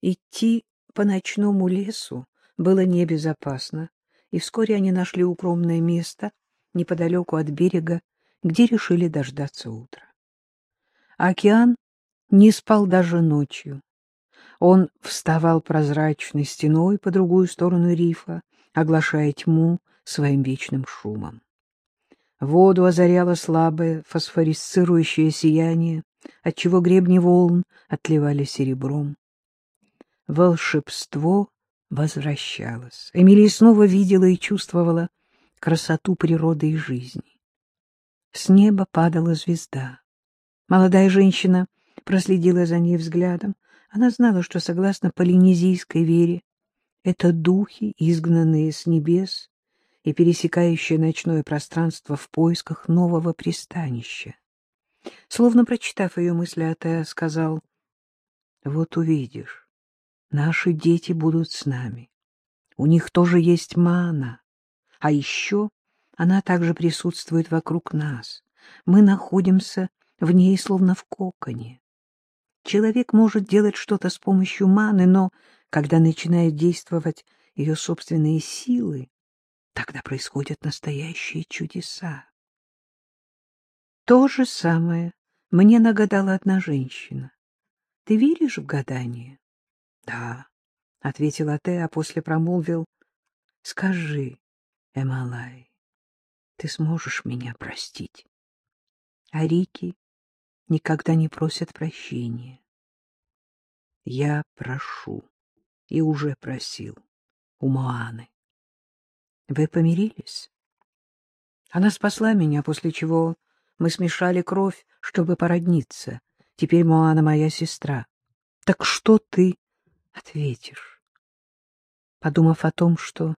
Идти по ночному лесу было небезопасно, и вскоре они нашли укромное место неподалеку от берега, где решили дождаться утра. Океан не спал даже ночью. Он вставал прозрачной стеной по другую сторону рифа, оглашая тьму своим вечным шумом. Воду озаряло слабое фосфорисцирующее сияние, отчего гребни волн отливали серебром. Волшебство возвращалось. Эмилия снова видела и чувствовала красоту природы и жизни. С неба падала звезда. Молодая женщина проследила за ней взглядом. Она знала, что, согласно полинезийской вере, это духи, изгнанные с небес и пересекающие ночное пространство в поисках нового пристанища. Словно прочитав ее мысли, Атеа сказал, «Вот увидишь, наши дети будут с нами. У них тоже есть мана, а еще она также присутствует вокруг нас. Мы находимся в ней словно в коконе. Человек может делать что-то с помощью маны, но когда начинают действовать ее собственные силы, тогда происходят настоящие чудеса. То же самое мне нагадала одна женщина. Ты веришь в гадание? — Да, — ответила Те, а после промолвил. — Скажи, Эмалай, ты сможешь меня простить? А Рики никогда не просят прощения. Я прошу и уже просил у Моаны. Вы помирились? Она спасла меня, после чего мы смешали кровь, чтобы породниться. Теперь Моана моя сестра. Так что ты ответишь? Подумав о том, что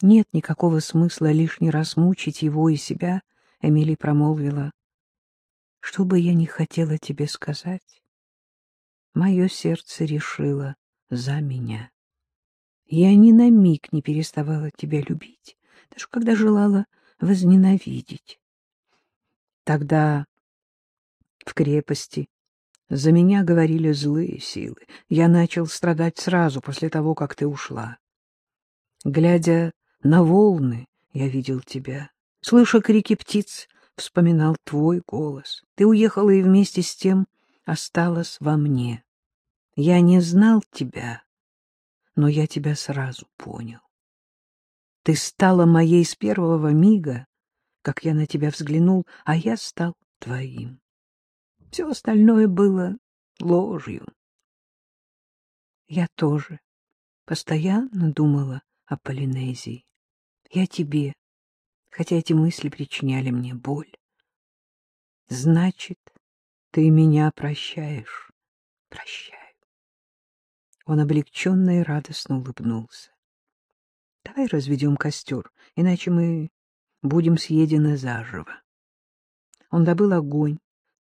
нет никакого смысла лишний раз мучить его и себя, Эмили промолвила. Что бы я ни хотела тебе сказать, мое сердце решило за меня. Я ни на миг не переставала тебя любить, даже когда желала возненавидеть. Тогда в крепости за меня говорили злые силы. Я начал страдать сразу после того, как ты ушла. Глядя на волны, я видел тебя. Слыша крики птиц, вспоминал твой голос. Ты уехала и вместе с тем осталась во мне. Я не знал тебя, но я тебя сразу понял. Ты стала моей с первого мига, как я на тебя взглянул, а я стал твоим. Все остальное было ложью. Я тоже постоянно думала о Полинезии. Я тебе, хотя эти мысли причиняли мне боль. Значит, ты меня прощаешь. Прощаю. Он облегченно и радостно улыбнулся. Давай разведем костер, иначе мы будем съедены заживо. Он добыл огонь,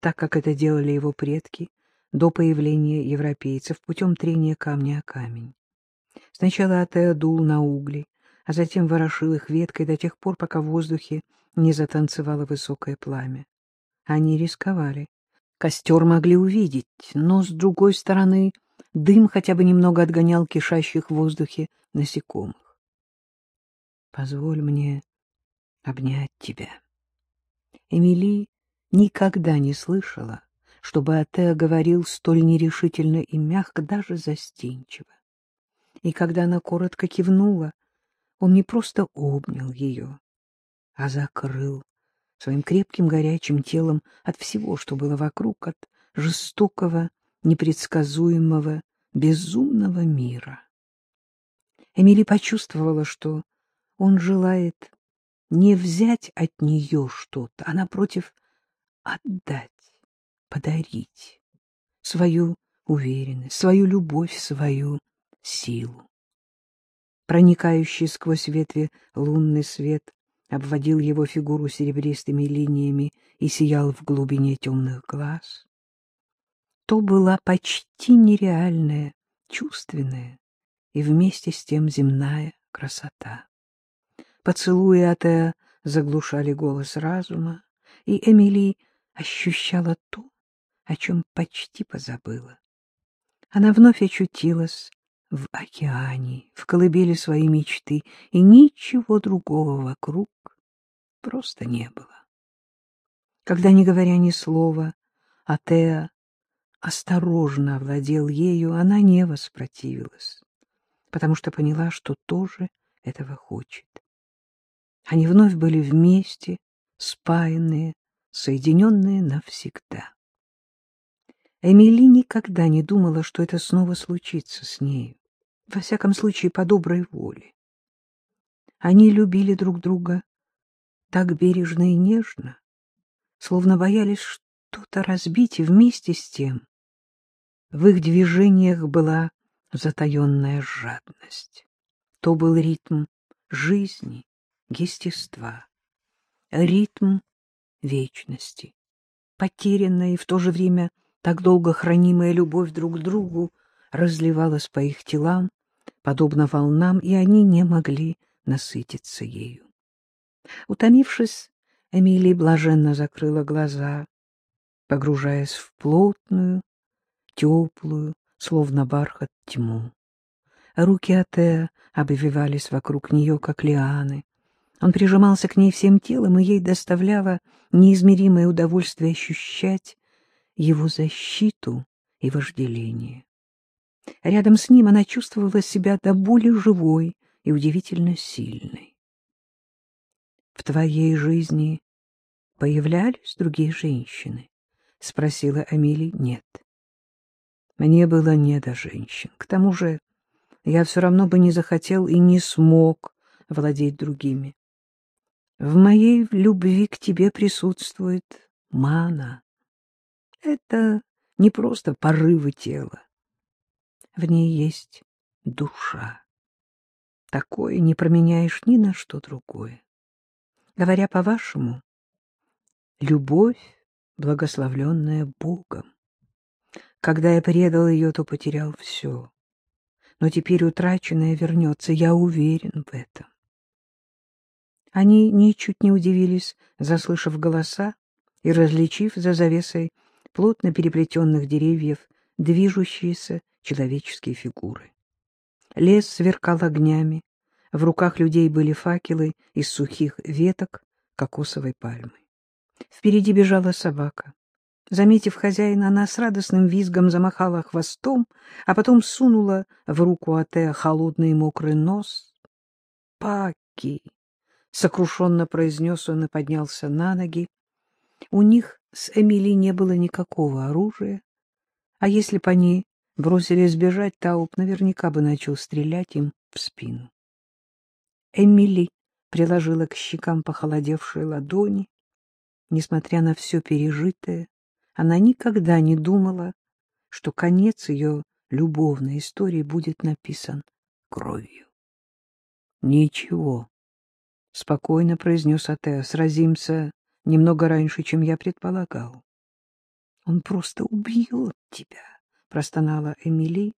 так как это делали его предки до появления европейцев путем трения камня о камень. Сначала Атеа дул на угли, а затем ворошил их веткой до тех пор, пока в воздухе не затанцевало высокое пламя. Они рисковали. Костер могли увидеть, но, с другой стороны, дым хотя бы немного отгонял кишащих в воздухе насекомых. «Позволь мне обнять тебя». Эмили никогда не слышала, чтобы Атеа говорил столь нерешительно и мягко, даже застенчиво. И когда она коротко кивнула, он не просто обнял ее, а закрыл своим крепким горячим телом от всего, что было вокруг, от жестокого, непредсказуемого, безумного мира. Эмили почувствовала, что он желает не взять от нее что-то, а, напротив, отдать, подарить свою уверенность, свою любовь, свою силу. Проникающий сквозь ветви лунный свет обводил его фигуру серебристыми линиями и сиял в глубине темных глаз. То была почти нереальная, чувственная и вместе с тем земная красота. Поцелуи Атеа заглушали голос разума, и Эмили ощущала то, о чем почти позабыла. Она вновь очутилась в океане, в колыбели своей мечты, и ничего другого вокруг просто не было. Когда, не говоря ни слова, Атеа осторожно овладел ею, она не воспротивилась, потому что поняла, что тоже этого хочет. Они вновь были вместе, спаянные, соединенные навсегда. Эмили никогда не думала, что это снова случится с нею, во всяком случае по доброй воле. Они любили друг друга так бережно и нежно, словно боялись что-то разбить, и вместе с тем в их движениях была затаенная жадность. То был ритм жизни, естества, ритм вечности, потерянная и в то же время так долго хранимая любовь друг к другу разливалась по их телам, подобно волнам, и они не могли насытиться ею. Утомившись, Эмилия блаженно закрыла глаза, погружаясь в плотную, теплую, словно бархат, тьму. Руки Атеа обвивались вокруг нее, как лианы. Он прижимался к ней всем телом, и ей доставляло неизмеримое удовольствие ощущать его защиту и вожделение. Рядом с ним она чувствовала себя до боли живой и удивительно сильной. — В твоей жизни появлялись другие женщины? — спросила Амели. — Нет. Мне было не до женщин. К тому же я все равно бы не захотел и не смог владеть другими. В моей любви к тебе присутствует мана. Это не просто порывы тела. В ней есть душа. Такое не променяешь ни на что другое. Говоря по-вашему, любовь, благословленная Богом. Когда я предал ее, то потерял все. Но теперь утраченное вернется, я уверен в этом. Они ничуть не удивились, заслышав голоса и различив за завесой плотно переплетенных деревьев движущиеся человеческие фигуры. Лес сверкал огнями, в руках людей были факелы из сухих веток кокосовой пальмы. Впереди бежала собака. Заметив хозяина, она с радостным визгом замахала хвостом, а потом сунула в руку Атеа холодный мокрый нос. «Паки!» — сокрушенно произнес он и поднялся на ноги. У них с Эмили не было никакого оружия, а если бы они бросились бежать, Тауп наверняка бы начал стрелять им в спину. Эмили приложила к щекам похолодевшие ладони. Несмотря на все пережитое, она никогда не думала, что конец ее любовной истории будет написан кровью. — Ничего, — спокойно произнес Атеа, — сразимся немного раньше, чем я предполагал. — Он просто убьет тебя, — простонала Эмили.